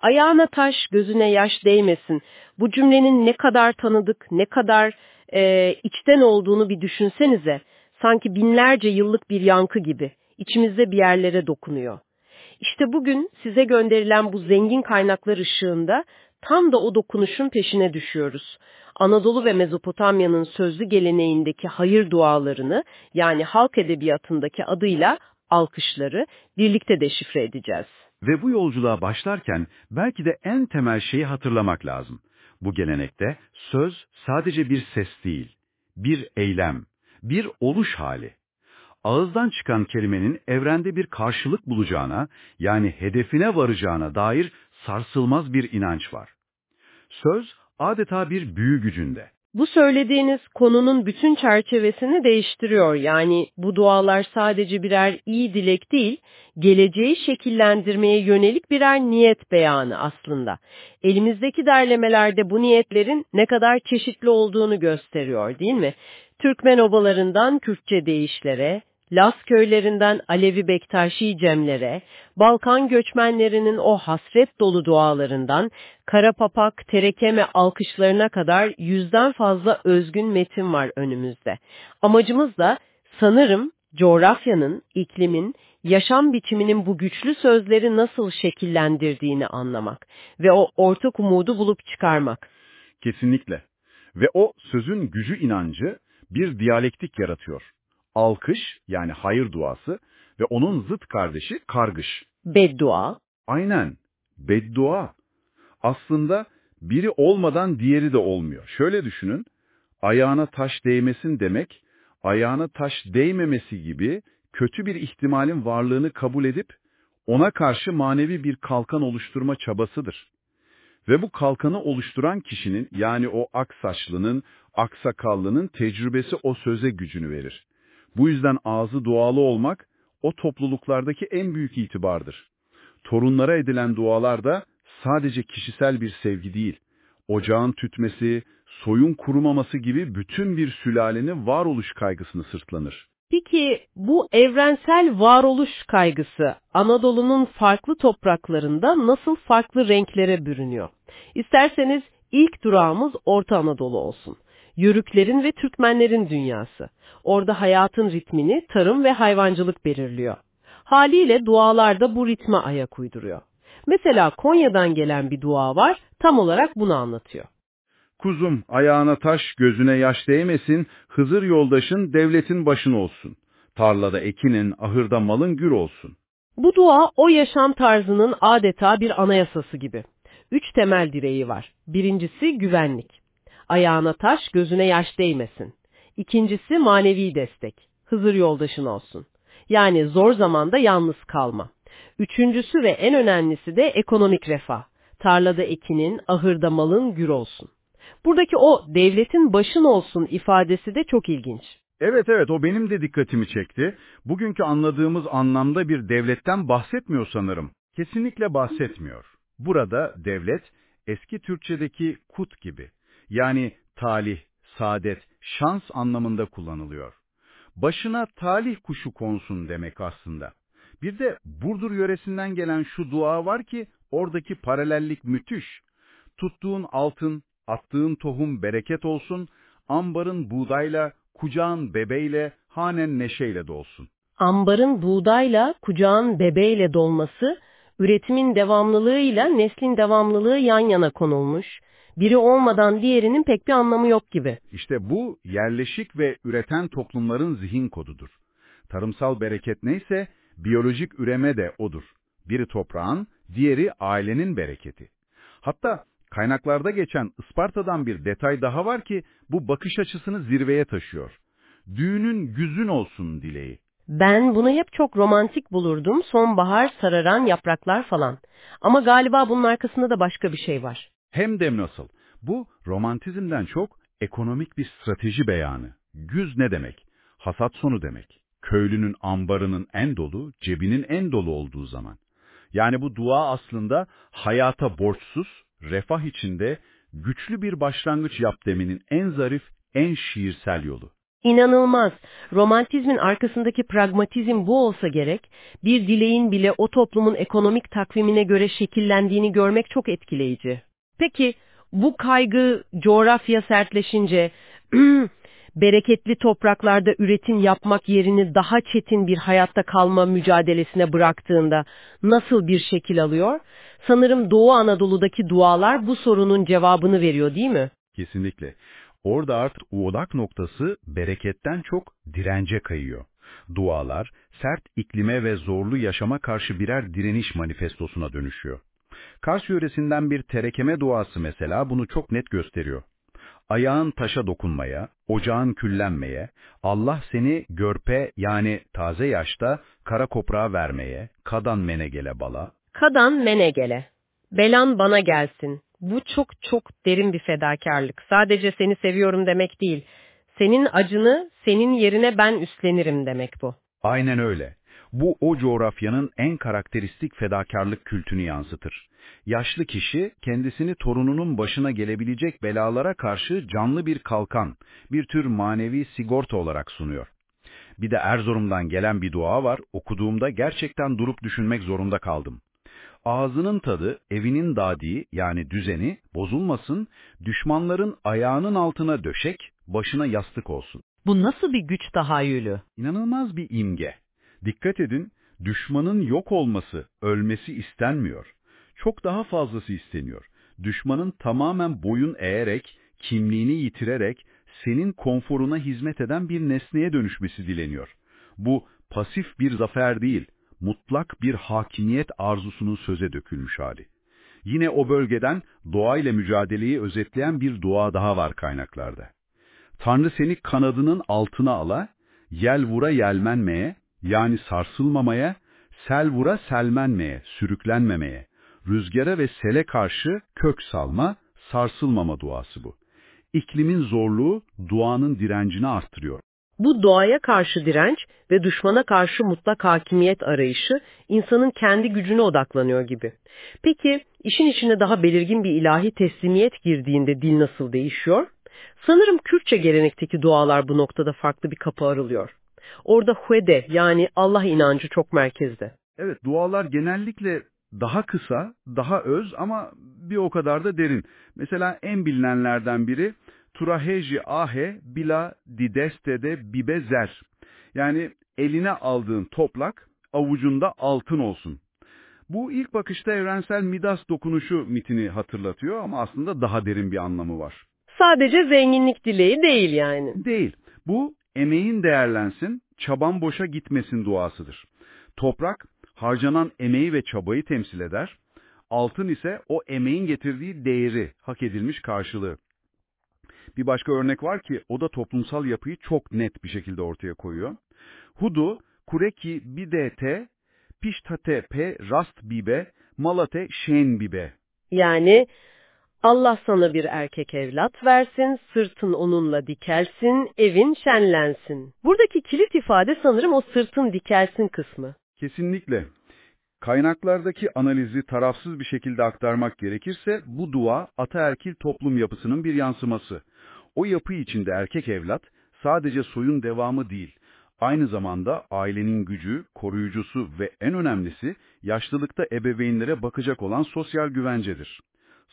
Ayağına taş, gözüne yaş değmesin. Bu cümlenin ne kadar tanıdık, ne kadar e, içten olduğunu bir düşünsenize. Sanki binlerce yıllık bir yankı gibi. İçimizde bir yerlere dokunuyor. İşte bugün size gönderilen bu zengin kaynaklar ışığında tam da o dokunuşun peşine düşüyoruz. Anadolu ve Mezopotamya'nın sözlü geleneğindeki hayır dualarını yani halk edebiyatındaki adıyla alkışları birlikte deşifre edeceğiz. Ve bu yolculuğa başlarken belki de en temel şeyi hatırlamak lazım. Bu gelenekte söz sadece bir ses değil, bir eylem, bir oluş hali. Ağızdan çıkan kelimenin evrende bir karşılık bulacağına, yani hedefine varacağına dair sarsılmaz bir inanç var. Söz adeta bir büyü gücünde. Bu söylediğiniz konunun bütün çerçevesini değiştiriyor. Yani bu dualar sadece birer iyi dilek değil, geleceği şekillendirmeye yönelik birer niyet beyanı aslında. Elimizdeki derlemelerde bu niyetlerin ne kadar çeşitli olduğunu gösteriyor değil mi? Türkmen obalarından Kürtçe deyişlere, Las köylerinden Alevi Bektaşi cemlere, Balkan göçmenlerinin o hasret dolu dualarından, Kara Papak, Terekeme alkışlarına kadar yüzden fazla özgün metin var önümüzde. Amacımız da sanırım coğrafyanın, iklimin, yaşam biçiminin bu güçlü sözleri nasıl şekillendirdiğini anlamak ve o ortak umudu bulup çıkarmak. Kesinlikle. Ve o sözün gücü inancı bir diyalektik yaratıyor alkış yani hayır duası ve onun zıt kardeşi kargış. Beddua. Aynen, beddua. Aslında biri olmadan diğeri de olmuyor. Şöyle düşünün, ayağına taş değmesin demek, ayağına taş değmemesi gibi kötü bir ihtimalin varlığını kabul edip ona karşı manevi bir kalkan oluşturma çabasıdır. Ve bu kalkanı oluşturan kişinin yani o aksaçlının, aksakallının tecrübesi o söze gücünü verir. Bu yüzden ağzı dualı olmak o topluluklardaki en büyük itibardır. Torunlara edilen dualar da sadece kişisel bir sevgi değil, ocağın tütmesi, soyun kurumaması gibi bütün bir sülalenin varoluş kaygısını sırtlanır. Peki bu evrensel varoluş kaygısı Anadolu'nun farklı topraklarında nasıl farklı renklere bürünüyor? İsterseniz ilk durağımız Orta Anadolu olsun. Yörüklerin ve Türkmenlerin dünyası. Orada hayatın ritmini tarım ve hayvancılık belirliyor. Haliyle dualar da bu ritme ayak uyduruyor. Mesela Konya'dan gelen bir dua var, tam olarak bunu anlatıyor. Kuzum ayağına taş, gözüne yaş değmesin, Hızır yoldaşın devletin başın olsun. Tarlada ekinin, ahırda malın gür olsun. Bu dua o yaşam tarzının adeta bir anayasası gibi. Üç temel direği var. Birincisi güvenlik. Ayağına taş, gözüne yaş değmesin. İkincisi manevi destek. Hızır yoldaşın olsun. Yani zor zamanda yalnız kalma. Üçüncüsü ve en önemlisi de ekonomik refah. Tarlada ekinin, ahırda malın gür olsun. Buradaki o devletin başın olsun ifadesi de çok ilginç. Evet evet o benim de dikkatimi çekti. Bugünkü anladığımız anlamda bir devletten bahsetmiyor sanırım. Kesinlikle bahsetmiyor. Burada devlet eski Türkçedeki kut gibi. Yani talih, saadet, şans anlamında kullanılıyor. Başına talih kuşu konsun demek aslında. Bir de Burdur yöresinden gelen şu dua var ki oradaki paralellik müthiş. Tuttuğun altın, attığın tohum bereket olsun, ambarın buğdayla, kucağın bebeyle, hanen neşeyle dolsun. Ambarın buğdayla, kucağın bebeyle dolması, üretimin devamlılığıyla neslin devamlılığı yan yana konulmuş biri olmadan diğerinin pek bir anlamı yok gibi. İşte bu yerleşik ve üreten toplumların zihin kodudur. Tarımsal bereket neyse biyolojik üreme de odur. Biri toprağın, diğeri ailenin bereketi. Hatta kaynaklarda geçen Isparta'dan bir detay daha var ki bu bakış açısını zirveye taşıyor. Düğünün güzün olsun dileği. Ben bunu hep çok romantik bulurdum. Sonbahar, sararan yapraklar falan. Ama galiba bunun arkasında da başka bir şey var. Hem de nasıl? Bu romantizmden çok ekonomik bir strateji beyanı. Güz ne demek? Hasat sonu demek. Köylünün ambarının en dolu, cebinin en dolu olduğu zaman. Yani bu dua aslında hayata borçsuz, refah içinde güçlü bir başlangıç yap deminin en zarif, en şiirsel yolu. İnanılmaz. Romantizmin arkasındaki pragmatizm bu olsa gerek, bir dileğin bile o toplumun ekonomik takvimine göre şekillendiğini görmek çok etkileyici. Peki, bu kaygı coğrafya sertleşince, bereketli topraklarda üretim yapmak yerini daha çetin bir hayatta kalma mücadelesine bıraktığında nasıl bir şekil alıyor? Sanırım Doğu Anadolu'daki dualar bu sorunun cevabını veriyor değil mi? Kesinlikle. Orada artık odak noktası bereketten çok dirence kayıyor. Dualar, sert iklime ve zorlu yaşama karşı birer direniş manifestosuna dönüşüyor. Kars yöresinden bir terekeme duası mesela bunu çok net gösteriyor. Ayağın taşa dokunmaya, ocağın küllenmeye, Allah seni görpe yani taze yaşta kara koprağa vermeye, kadan menegele bala. Kadan menegele. Belan bana gelsin. Bu çok çok derin bir fedakarlık. Sadece seni seviyorum demek değil. Senin acını senin yerine ben üstlenirim demek bu. Aynen öyle. Bu o coğrafyanın en karakteristik fedakarlık kültünü yansıtır. Yaşlı kişi kendisini torununun başına gelebilecek belalara karşı canlı bir kalkan, bir tür manevi sigorta olarak sunuyor. Bir de Erzurum'dan gelen bir dua var, okuduğumda gerçekten durup düşünmek zorunda kaldım. Ağzının tadı, evinin dadiği yani düzeni bozulmasın, düşmanların ayağının altına döşek, başına yastık olsun. Bu nasıl bir güç tahayyülü? İnanılmaz bir imge. Dikkat edin, düşmanın yok olması, ölmesi istenmiyor. Çok daha fazlası isteniyor. Düşmanın tamamen boyun eğerek, kimliğini yitirerek, senin konforuna hizmet eden bir nesneye dönüşmesi dileniyor. Bu pasif bir zafer değil, mutlak bir hakimiyet arzusunun söze dökülmüş hali. Yine o bölgeden doğayla mücadeleyi özetleyen bir dua daha var kaynaklarda. Tanrı seni kanadının altına ala, yel vura yelmenmeye, yani sarsılmamaya, sel vura selmenmeye, sürüklenmemeye, rüzgara ve sele karşı kök salma, sarsılmama duası bu. İklimin zorluğu duanın direncini arttırıyor. Bu doğaya karşı direnç ve düşmana karşı mutlak hakimiyet arayışı insanın kendi gücüne odaklanıyor gibi. Peki işin içine daha belirgin bir ilahi teslimiyet girdiğinde dil nasıl değişiyor? Sanırım Kürtçe gelenekteki dualar bu noktada farklı bir kapı aralıyor. Orada huede yani Allah inancı çok merkezde. Evet dualar genellikle daha kısa, daha öz ama bir o kadar da derin. Mesela en bilinenlerden biri Turaheji ahe bila didestede bibe zer. Yani eline aldığın toplak avucunda altın olsun. Bu ilk bakışta evrensel Midas dokunuşu mitini hatırlatıyor ama aslında daha derin bir anlamı var. Sadece zenginlik dileği değil yani. Değil. Bu emeğin değerlensin, çaban boşa gitmesin duasıdır. Toprak harcanan emeği ve çabayı temsil eder. Altın ise o emeğin getirdiği değeri, hak edilmiş karşılığı. Bir başka örnek var ki o da toplumsal yapıyı çok net bir şekilde ortaya koyuyor. Hudu, kureki bidete, piştate pe rast bibe, malate şen bibe. Yani Allah sana bir erkek evlat versin, sırtın onunla dikelsin, evin şenlensin. Buradaki kilit ifade sanırım o sırtın dikelsin kısmı. Kesinlikle. Kaynaklardaki analizi tarafsız bir şekilde aktarmak gerekirse bu dua ataerkil toplum yapısının bir yansıması. O yapı içinde erkek evlat sadece soyun devamı değil, aynı zamanda ailenin gücü, koruyucusu ve en önemlisi yaşlılıkta ebeveynlere bakacak olan sosyal güvencedir.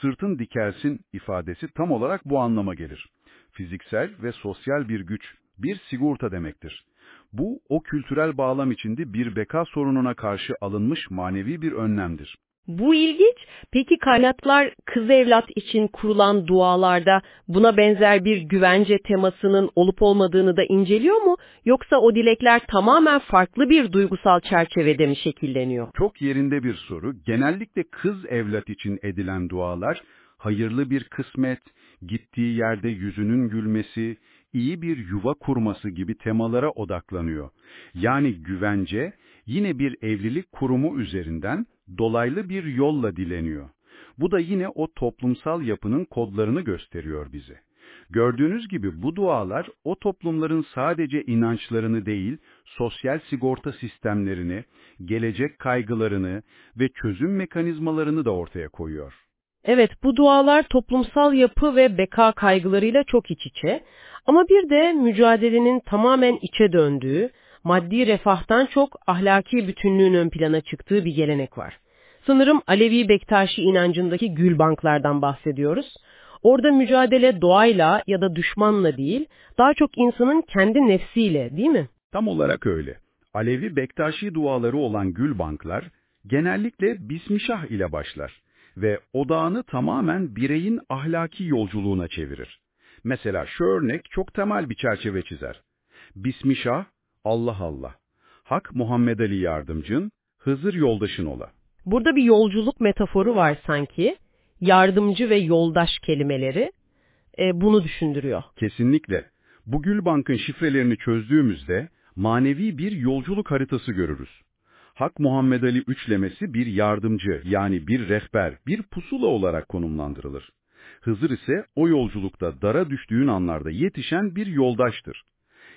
Sırtın dikelsin ifadesi tam olarak bu anlama gelir. Fiziksel ve sosyal bir güç, bir sigorta demektir. Bu, o kültürel bağlam içinde bir beka sorununa karşı alınmış manevi bir önlemdir. Bu ilginç. Peki kaynaklar kız evlat için kurulan dualarda buna benzer bir güvence temasının olup olmadığını da inceliyor mu? Yoksa o dilekler tamamen farklı bir duygusal çerçevede mi şekilleniyor? Çok yerinde bir soru. Genellikle kız evlat için edilen dualar, hayırlı bir kısmet, gittiği yerde yüzünün gülmesi, iyi bir yuva kurması gibi temalara odaklanıyor. Yani güvence yine bir evlilik kurumu üzerinden dolaylı bir yolla dileniyor. Bu da yine o toplumsal yapının kodlarını gösteriyor bize. Gördüğünüz gibi bu dualar o toplumların sadece inançlarını değil, sosyal sigorta sistemlerini, gelecek kaygılarını ve çözüm mekanizmalarını da ortaya koyuyor. Evet, bu dualar toplumsal yapı ve beka kaygılarıyla çok iç içe. Ama bir de mücadelenin tamamen içe döndüğü, maddi refahtan çok ahlaki bütünlüğün ön plana çıktığı bir gelenek var. Sanırım Alevi Bektaşi inancındaki gül banklardan bahsediyoruz. Orada mücadele doğayla ya da düşmanla değil, daha çok insanın kendi nefsiyle değil mi? Tam olarak öyle. Alevi Bektaşi duaları olan gül banklar genellikle Bismillah ile başlar ve odağını tamamen bireyin ahlaki yolculuğuna çevirir. Mesela şu örnek çok temel bir çerçeve çizer. Bismillah, Allah Allah. Hak Muhammed Ali yardımcın, Hızır yoldaşın ola. Burada bir yolculuk metaforu var sanki. Yardımcı ve yoldaş kelimeleri e, bunu düşündürüyor. Kesinlikle. Bu gül bankın şifrelerini çözdüğümüzde manevi bir yolculuk haritası görürüz. Hak Muhammed Ali üçlemesi bir yardımcı yani bir rehber, bir pusula olarak konumlandırılır. Hızır ise o yolculukta dara düştüğün anlarda yetişen bir yoldaştır.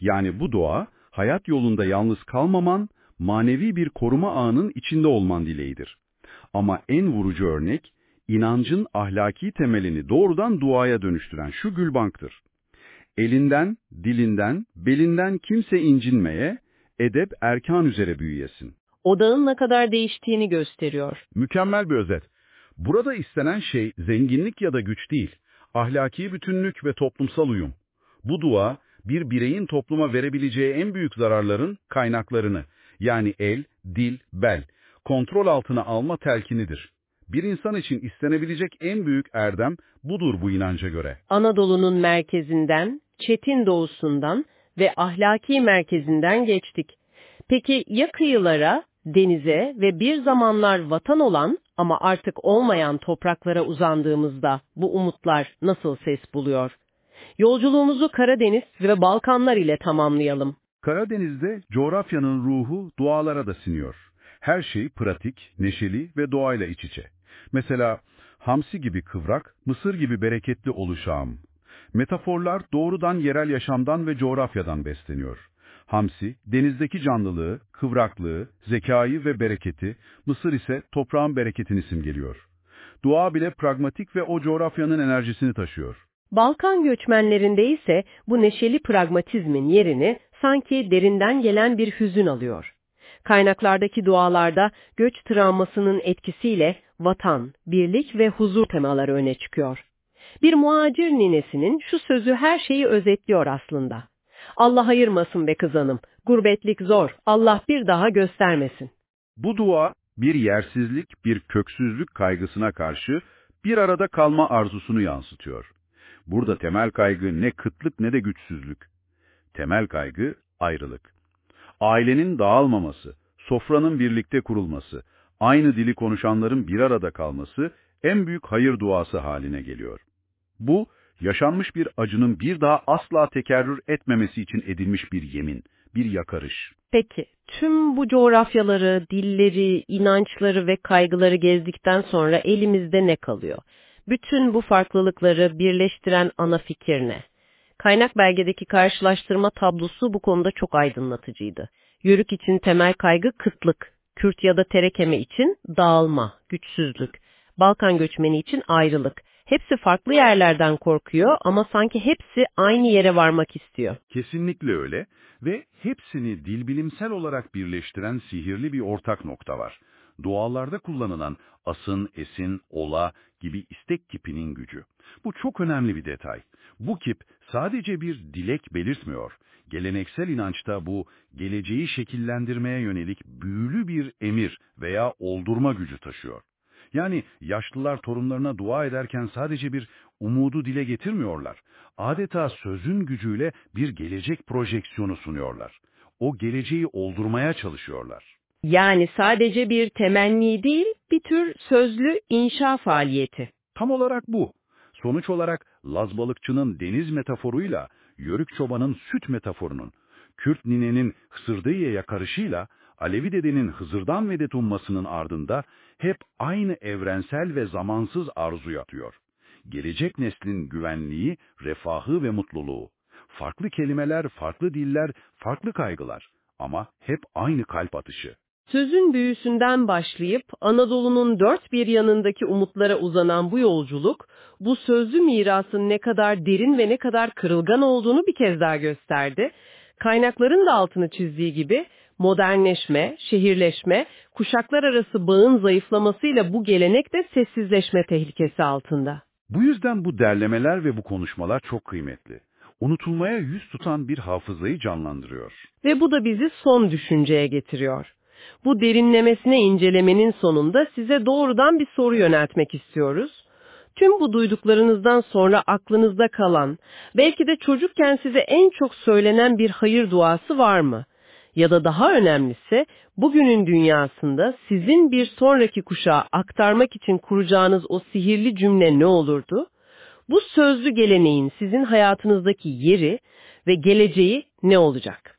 Yani bu dua, hayat yolunda yalnız kalmaman, manevi bir koruma ağının içinde olman dileğidir. Ama en vurucu örnek, inancın ahlaki temelini doğrudan duaya dönüştüren şu gülbanktır. Elinden, dilinden, belinden kimse incinmeye, edep erkan üzere büyüyesin. Odağın ne kadar değiştiğini gösteriyor. Mükemmel bir özet. Burada istenen şey zenginlik ya da güç değil, ahlaki bütünlük ve toplumsal uyum. Bu dua, bir bireyin topluma verebileceği en büyük zararların kaynaklarını, yani el, dil, bel, kontrol altına alma telkinidir. Bir insan için istenebilecek en büyük erdem budur bu inanca göre. Anadolu'nun merkezinden, Çetin doğusundan ve ahlaki merkezinden geçtik. Peki ya kıyılara, denize ve bir zamanlar vatan olan ama artık olmayan topraklara uzandığımızda bu umutlar nasıl ses buluyor? Yolculuğumuzu Karadeniz ve Balkanlar ile tamamlayalım. Karadeniz'de coğrafyanın ruhu dualara da siniyor. Her şey pratik, neşeli ve doğayla iç içe. Mesela hamsi gibi kıvrak, mısır gibi bereketli oluşağım. Metaforlar doğrudan yerel yaşamdan ve coğrafyadan besleniyor. Hamsi, denizdeki canlılığı, kıvraklığı, zekayı ve bereketi, Mısır ise toprağın bereketini simgeliyor. Dua bile pragmatik ve o coğrafyanın enerjisini taşıyor. Balkan göçmenlerinde ise bu neşeli pragmatizmin yerini sanki derinden gelen bir hüzün alıyor. Kaynaklardaki dualarda göç travmasının etkisiyle vatan, birlik ve huzur temaları öne çıkıyor. Bir muacir ninesinin şu sözü her şeyi özetliyor aslında. Allah ayırmasın be kızanım, gurbetlik zor, Allah bir daha göstermesin. Bu dua bir yersizlik, bir köksüzlük kaygısına karşı bir arada kalma arzusunu yansıtıyor. Burada temel kaygı ne kıtlık ne de güçsüzlük. Temel kaygı ayrılık. Ailenin dağılmaması, sofranın birlikte kurulması, aynı dili konuşanların bir arada kalması en büyük hayır duası haline geliyor. Bu, yaşanmış bir acının bir daha asla tekerrür etmemesi için edilmiş bir yemin, bir yakarış. Peki, tüm bu coğrafyaları, dilleri, inançları ve kaygıları gezdikten sonra elimizde ne kalıyor? Bütün bu farklılıkları birleştiren ana fikir ne? Kaynak belgedeki karşılaştırma tablosu bu konuda çok aydınlatıcıydı. Yörük için temel kaygı kıtlık, Kürt ya da terekeme için dağılma, güçsüzlük, Balkan göçmeni için ayrılık. Hepsi farklı yerlerden korkuyor ama sanki hepsi aynı yere varmak istiyor. Kesinlikle öyle ve hepsini dilbilimsel olarak birleştiren sihirli bir ortak nokta var. Dualarda kullanılan asın, esin, ola gibi istek kipinin gücü. Bu çok önemli bir detay. Bu kip sadece bir dilek belirtmiyor. Geleneksel inançta bu geleceği şekillendirmeye yönelik büyülü bir emir veya oldurma gücü taşıyor. Yani yaşlılar torunlarına dua ederken sadece bir umudu dile getirmiyorlar. Adeta sözün gücüyle bir gelecek projeksiyonu sunuyorlar. O geleceği oldurmaya çalışıyorlar. Yani sadece bir temenni değil, bir tür sözlü inşa faaliyeti. Tam olarak bu. Sonuç olarak Laz balıkçının deniz metaforuyla, Yörük çobanın süt metaforunun, Kürt ninenin Hısırdıye yakarışıyla, Alevi dedenin Hızır'dan medet ummasının ardında hep aynı evrensel ve zamansız arzu yatıyor. Gelecek neslin güvenliği, refahı ve mutluluğu. Farklı kelimeler, farklı diller, farklı kaygılar ama hep aynı kalp atışı. Sözün büyüsünden başlayıp Anadolu'nun dört bir yanındaki umutlara uzanan bu yolculuk, bu sözlü mirasın ne kadar derin ve ne kadar kırılgan olduğunu bir kez daha gösterdi. Kaynakların da altını çizdiği gibi modernleşme, şehirleşme, kuşaklar arası bağın zayıflamasıyla bu gelenek de sessizleşme tehlikesi altında. Bu yüzden bu derlemeler ve bu konuşmalar çok kıymetli. Unutulmaya yüz tutan bir hafızayı canlandırıyor. Ve bu da bizi son düşünceye getiriyor. Bu derinlemesine incelemenin sonunda size doğrudan bir soru yöneltmek istiyoruz. Tüm bu duyduklarınızdan sonra aklınızda kalan, belki de çocukken size en çok söylenen bir hayır duası var mı? Ya da daha önemlisi, bugünün dünyasında sizin bir sonraki kuşağa aktarmak için kuracağınız o sihirli cümle ne olurdu? Bu sözlü geleneğin sizin hayatınızdaki yeri ve geleceği ne olacak?